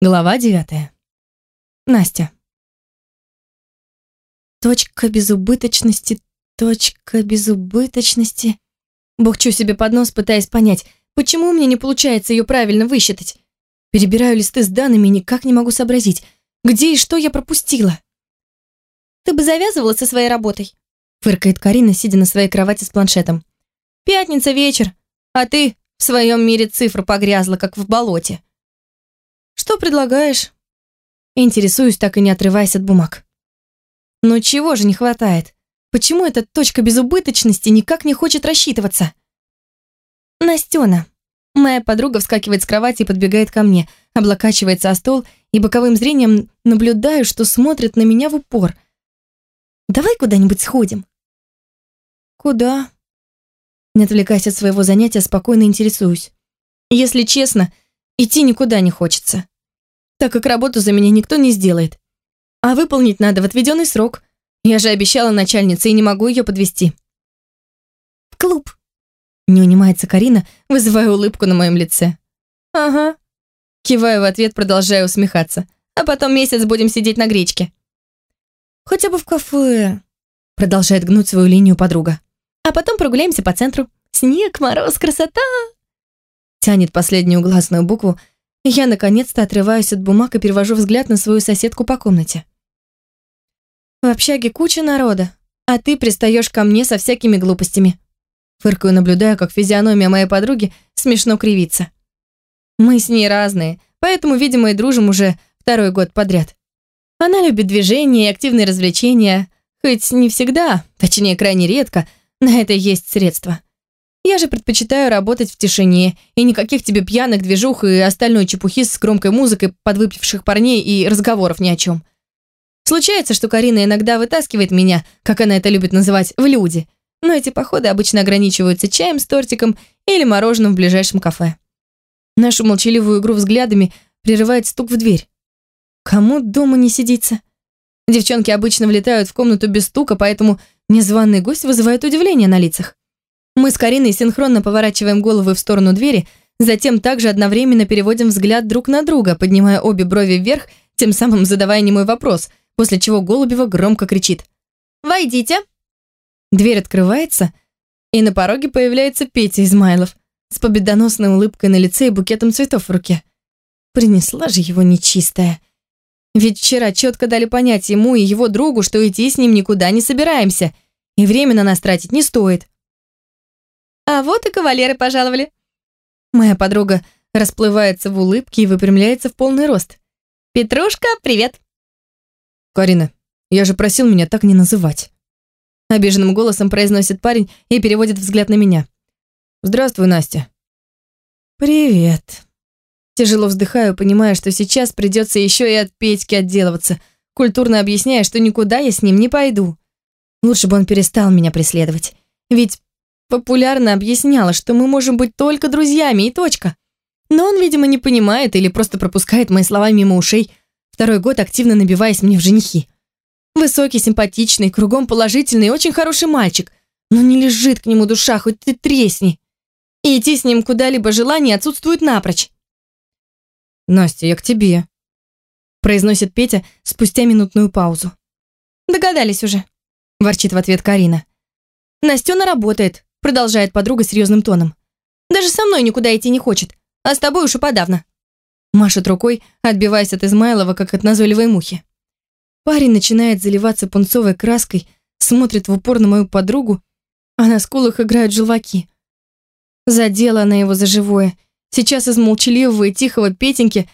Глава девятая. Настя. Точка безубыточности, точка безубыточности. Бухчу себе под нос, пытаясь понять, почему мне не получается ее правильно высчитать. Перебираю листы с данными и никак не могу сообразить, где и что я пропустила. «Ты бы завязывала со своей работой?» Фыркает Карина, сидя на своей кровати с планшетом. «Пятница вечер, а ты в своем мире цифр погрязла, как в болоте». «Что предлагаешь?» Интересуюсь, так и не отрываясь от бумаг. «Ну чего же не хватает? Почему эта точка безубыточности никак не хочет рассчитываться?» «Настена». Моя подруга вскакивает с кровати и подбегает ко мне, облокачивается о стол и боковым зрением наблюдаю, что смотрит на меня в упор. «Давай куда-нибудь сходим». «Куда?» Не отвлекаясь от своего занятия, спокойно интересуюсь. Если честно, идти никуда не хочется так как работу за меня никто не сделает. А выполнить надо в отведенный срок. Я же обещала начальнице и не могу ее подвести. В клуб. Не унимается Карина, вызывая улыбку на моем лице. Ага. Киваю в ответ, продолжая усмехаться. А потом месяц будем сидеть на гречке. Хотя бы в кафе. Продолжает гнуть свою линию подруга. А потом прогуляемся по центру. Снег, мороз, красота. Тянет последнюю гласную букву, я наконец-то отрываюсь от бумаг и перевожу взгляд на свою соседку по комнате. В общаге куча народа, а ты пристаешь ко мне со всякими глупостями. Фыркаю, наблюдая, как физиономия моей подруги смешно кривится. Мы с ней разные, поэтому, видимо, и дружим уже второй год подряд. Она любит движение и активные развлечения, хоть не всегда, точнее, крайне редко, на это есть средства. Я же предпочитаю работать в тишине, и никаких тебе пьяных движух и остальной чепухи с громкой музыкой, подвыпивших парней и разговоров ни о чем. Случается, что Карина иногда вытаскивает меня, как она это любит называть, в люди, но эти походы обычно ограничиваются чаем с тортиком или мороженым в ближайшем кафе. Нашу молчаливую игру взглядами прерывает стук в дверь. Кому дома не сидится? Девчонки обычно влетают в комнату без стука, поэтому незваный гость вызывает удивление на лицах. Мы с Кариной синхронно поворачиваем головы в сторону двери, затем также одновременно переводим взгляд друг на друга, поднимая обе брови вверх, тем самым задавая немой вопрос, после чего Голубева громко кричит «Войдите!». Дверь открывается, и на пороге появляется Петя Измайлов с победоносной улыбкой на лице и букетом цветов в руке. Принесла же его нечистая. Ведь вчера четко дали понять ему и его другу, что идти с ним никуда не собираемся, и время на нас тратить не стоит. А вот и кавалеры пожаловали. Моя подруга расплывается в улыбке и выпрямляется в полный рост. Петрушка, привет. Карина, я же просил меня так не называть. Обиженным голосом произносит парень и переводит взгляд на меня. Здравствуй, Настя. Привет. Тяжело вздыхаю, понимая, что сейчас придется еще и от Петьки отделываться, культурно объясняя, что никуда я с ним не пойду. Лучше бы он перестал меня преследовать. Ведь популярно объясняла, что мы можем быть только друзьями и точка. Но он, видимо, не понимает или просто пропускает мои слова мимо ушей, второй год активно набиваясь мне в женихи. Высокий, симпатичный, кругом положительный, очень хороший мальчик, но не лежит к нему душа, хоть ты тресни. И идти с ним куда-либо желание отсутствует напрочь. «Настя, я к тебе», — произносит Петя спустя минутную паузу. «Догадались уже», — ворчит в ответ Карина. «Настена работает, продолжает подруга серьезным тоном. Даже со мной никуда идти не хочет, а с тобой уж и подавно. Машет рукой, отбиваясь от Измайлова, как от назойливой мухи. Парень начинает заливаться пунцовой краской, смотрит в упор на мою подругу, а на скулах играют желваки. Задела она его за живое. Сейчас из молчаливого и тихого Петеньки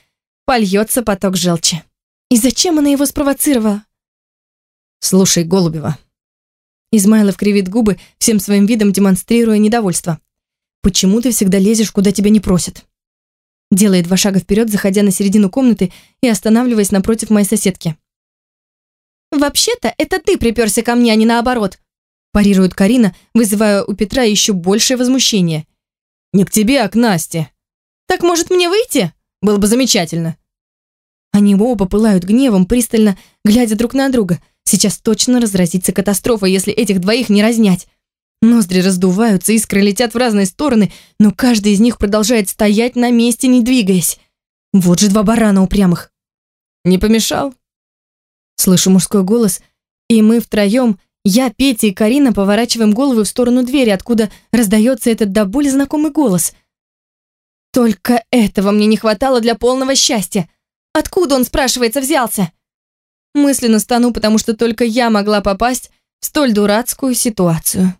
польется поток желчи. И зачем она его спровоцировала? «Слушай, Голубева», Измайлов кривит губы, всем своим видом демонстрируя недовольство. «Почему ты всегда лезешь, куда тебя не просят?» Делает два шага вперед, заходя на середину комнаты и останавливаясь напротив моей соседки. «Вообще-то это ты приперся ко мне, а не наоборот», парирует Карина, вызывая у Петра еще большее возмущение. «Не к тебе, а к Насте». «Так, может, мне выйти? Было бы замечательно». Они оба пылают гневом, пристально глядя друг на друга – Сейчас точно разразится катастрофа, если этих двоих не разнять. Ноздри раздуваются, искры летят в разные стороны, но каждый из них продолжает стоять на месте, не двигаясь. Вот же два барана упрямых. Не помешал? Слышу мужской голос, и мы втроем, я, Петя и Карина, поворачиваем головы в сторону двери, откуда раздается этот до боли знакомый голос. Только этого мне не хватало для полного счастья. Откуда он, спрашивается, взялся? Мысленно стану, потому что только я могла попасть в столь дурацкую ситуацию.